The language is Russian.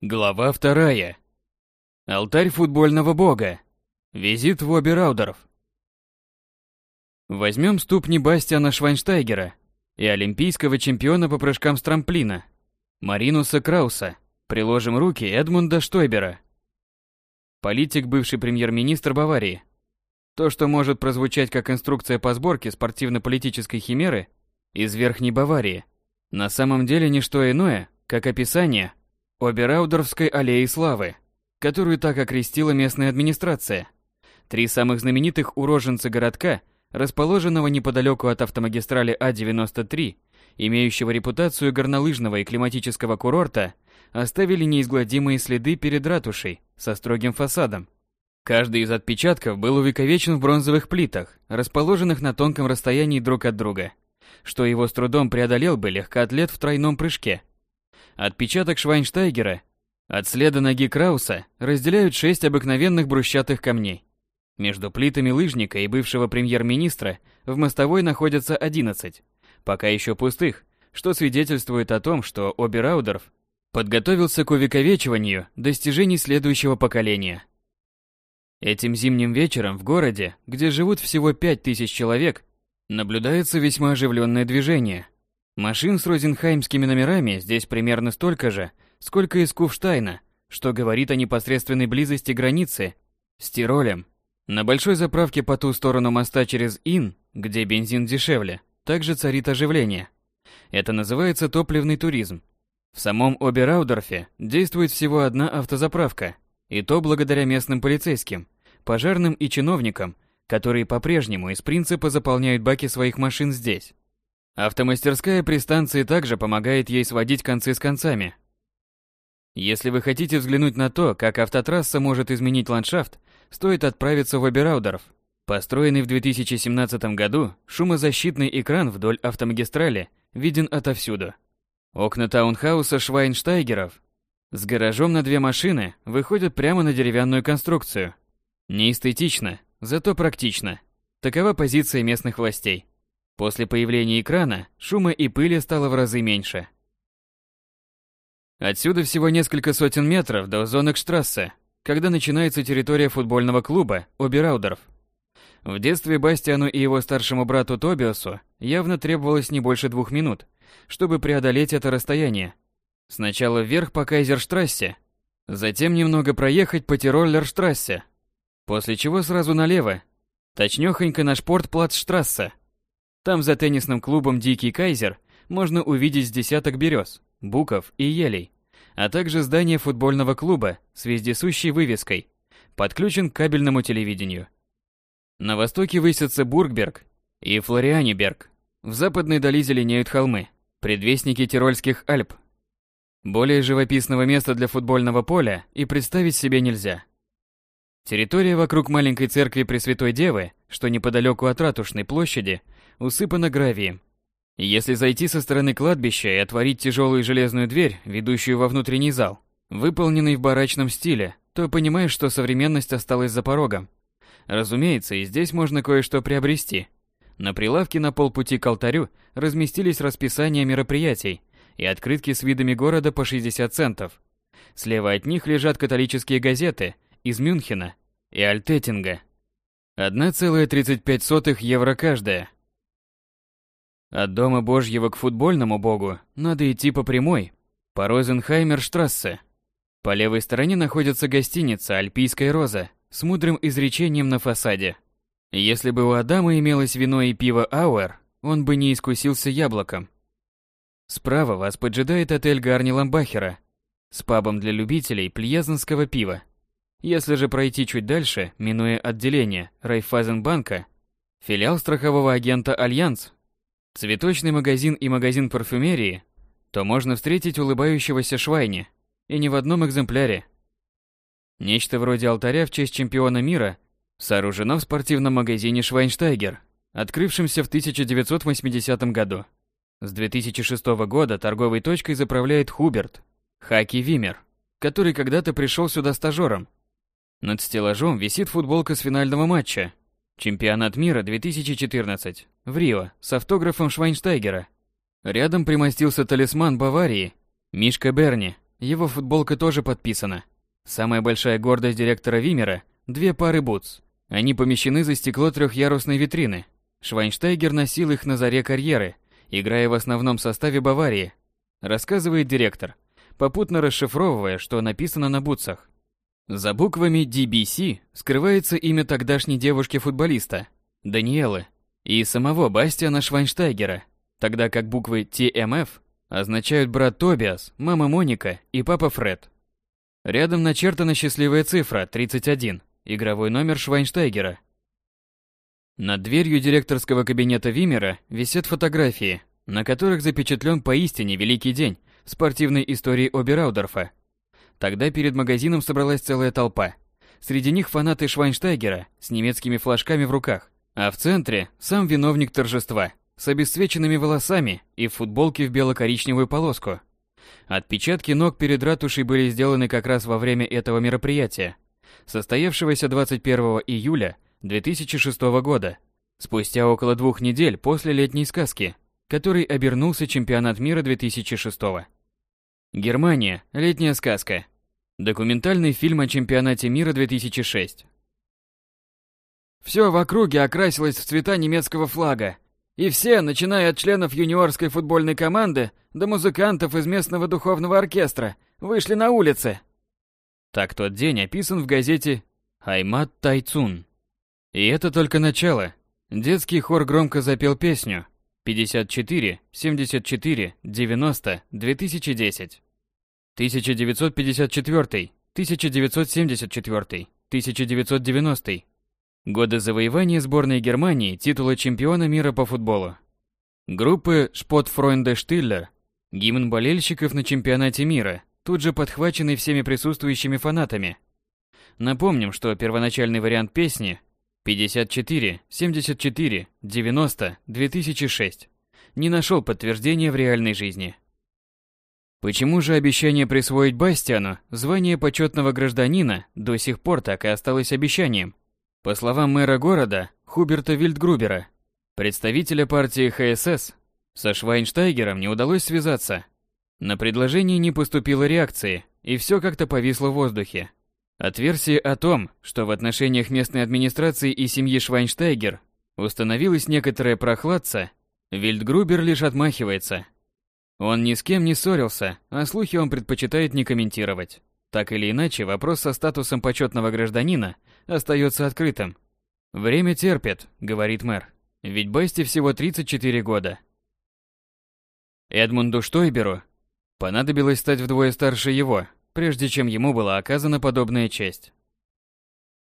Глава вторая. Алтарь футбольного бога. Визит в Обераудеров. Возьмем ступни Бастиана Швайнштайгера и олимпийского чемпиона по прыжкам с трамплина Маринуса Крауса. Приложим руки Эдмунда Штойбера. Политик, бывший премьер-министр Баварии. То, что может прозвучать как инструкция по сборке спортивно-политической химеры из Верхней Баварии, на самом деле не что иное, как описание Обераудерской аллеи славы, которую так окрестила местная администрация. Три самых знаменитых уроженца городка, расположенного неподалеку от автомагистрали А-93, имеющего репутацию горнолыжного и климатического курорта, оставили неизгладимые следы перед ратушей со строгим фасадом. Каждый из отпечатков был увековечен в бронзовых плитах, расположенных на тонком расстоянии друг от друга, что его с трудом преодолел бы легкоатлет в тройном прыжке – Отпечаток Швайнштайгера от следа ноги Крауса разделяют шесть обыкновенных брусчатых камней. Между плитами лыжника и бывшего премьер-министра в мостовой находятся 11, пока еще пустых, что свидетельствует о том, что Обераудерф подготовился к увековечиванию достижений следующего поколения. Этим зимним вечером в городе, где живут всего 5000 человек, наблюдается весьма оживленное движение – Машин с розенхаймскими номерами здесь примерно столько же, сколько из Куфштайна, что говорит о непосредственной близости границы с Тиролем. На большой заправке по ту сторону моста через Ин, где бензин дешевле, также царит оживление. Это называется топливный туризм. В самом Обераудорфе действует всего одна автозаправка, и то благодаря местным полицейским, пожарным и чиновникам, которые по-прежнему из принципа заполняют баки своих машин здесь. Автомастерская при станции также помогает ей сводить концы с концами. Если вы хотите взглянуть на то, как автотрасса может изменить ландшафт, стоит отправиться в Обераудеров. Построенный в 2017 году, шумозащитный экран вдоль автомагистрали виден отовсюду. Окна таунхауса Швайнштайгеров с гаражом на две машины выходят прямо на деревянную конструкцию. Не эстетично, зато практично. Такова позиция местных властей. После появления экрана шума и пыли стало в разы меньше. Отсюда всего несколько сотен метров до зоны Кштрассе, когда начинается территория футбольного клуба Обераудеров. В детстве Бастиану и его старшему брату Тобиасу явно требовалось не больше двух минут, чтобы преодолеть это расстояние. Сначала вверх по Кайзерштрассе, затем немного проехать по Тироллерштрассе, после чего сразу налево, точнёхонько на Шпортплацштрассе. Там за теннисным клубом «Дикий Кайзер» можно увидеть десяток берез, буков и елей, а также здание футбольного клуба с вездесущей вывеской, подключен к кабельному телевидению. На востоке высятся Бургберг и Флорианиберг. В западной дали зеленеют холмы, предвестники Тирольских Альп. Более живописного места для футбольного поля и представить себе нельзя. Территория вокруг маленькой церкви Пресвятой Девы, что неподалеку от Ратушной площади, усыпана гравием. Если зайти со стороны кладбища и отворить тяжелую железную дверь, ведущую во внутренний зал, выполненный в барачном стиле, то понимаешь, что современность осталась за порогом. Разумеется, и здесь можно кое-что приобрести. На прилавке на полпути к алтарю разместились расписания мероприятий и открытки с видами города по 60 центов. Слева от них лежат католические газеты из Мюнхена и Альтетинга. 1,35 евро каждая. От Дома Божьего к футбольному богу надо идти по прямой, по Розенхаймерштрассе. По левой стороне находится гостиница «Альпийская роза» с мудрым изречением на фасаде. Если бы у Адама имелось вино и пиво Ауэр, он бы не искусился яблоком. Справа вас поджидает отель Гарни Ламбахера с пабом для любителей пльзенского пива. Если же пройти чуть дальше, минуя отделение Райффайзенбанка, филиал страхового агента Альянс цветочный магазин и магазин парфюмерии, то можно встретить улыбающегося Швайни, и не в одном экземпляре. Нечто вроде алтаря в честь чемпиона мира сооружено в спортивном магазине Швайнштайгер, открывшемся в 1980 году. С 2006 года торговой точкой заправляет Хуберт, Хаки Вимер, который когда-то пришел сюда стажером. Над стеллажом висит футболка с финального матча Чемпионат мира 2014 в Рио с автографом Швайнштайгера. Рядом примостился талисман Баварии Мишка Берни, Его футболка тоже подписана. Самая большая гордость директора Вимера – две пары бутс. Они помещены за стекло трехъярусной витрины. Швайнштайгер носил их на заре карьеры, играя в основном составе Баварии. Рассказывает директор, попутно расшифровывая, что написано на бутсах. За буквами DBC скрывается имя тогдашней девушки-футболиста, Даниэлы, и самого Бастиана Швайнштайгера, тогда как буквы TMF означают брат Тобиас, мама Моника и папа Фред. Рядом начертана счастливая цифра 31, игровой номер Швайнштайгера. Над дверью директорского кабинета Вимера висят фотографии, на которых запечатлен поистине великий день в спортивной истории Обераудорфа. Тогда перед магазином собралась целая толпа. Среди них фанаты Швайнштайгера с немецкими флажками в руках, а в центре сам виновник торжества с обесцвеченными волосами и в футболке в бело-коричневую полоску. Отпечатки ног перед ратушей были сделаны как раз во время этого мероприятия, состоявшегося 21 июля 2006 года, спустя около двух недель после летней сказки, который обернулся чемпионат мира 2006. Германия. Летняя сказка. Документальный фильм о чемпионате мира 2006. Все в округе окрасилось в цвета немецкого флага, и все, начиная от членов юниорской футбольной команды до музыкантов из местного духовного оркестра, вышли на улицы. Так тот день описан в газете «Аймат Тайцун». И это только начало. Детский хор громко запел песню 54, 74, 90, 2010. 1954, 1974, 1990. Годы завоевания сборной Германии титула чемпиона мира по футболу. Группы Шпотфройнде Штиллер, гимн болельщиков на чемпионате мира, тут же подхваченный всеми присутствующими фанатами. Напомним, что первоначальный вариант песни 54, 74, 90, 2006 не нашел подтверждения в реальной жизни. Почему же обещание присвоить Бастиану звание почетного гражданина до сих пор так и осталось обещанием? По словам мэра города Хуберта Вильдгрубера, представителя партии ХСС, со Швайнштайгером не удалось связаться. На предложение не поступило реакции, и все как-то повисло в воздухе. От версии о том, что в отношениях местной администрации и семьи Швайнштайгер установилась некоторая прохладца, Вильдгрубер лишь отмахивается. Он ни с кем не ссорился, а слухи он предпочитает не комментировать. Так или иначе, вопрос со статусом почетного гражданина остается открытым. «Время терпит», — говорит мэр. Ведь Бести всего 34 года. Эдмунду Штойберу понадобилось стать вдвое старше его, прежде чем ему была оказана подобная честь.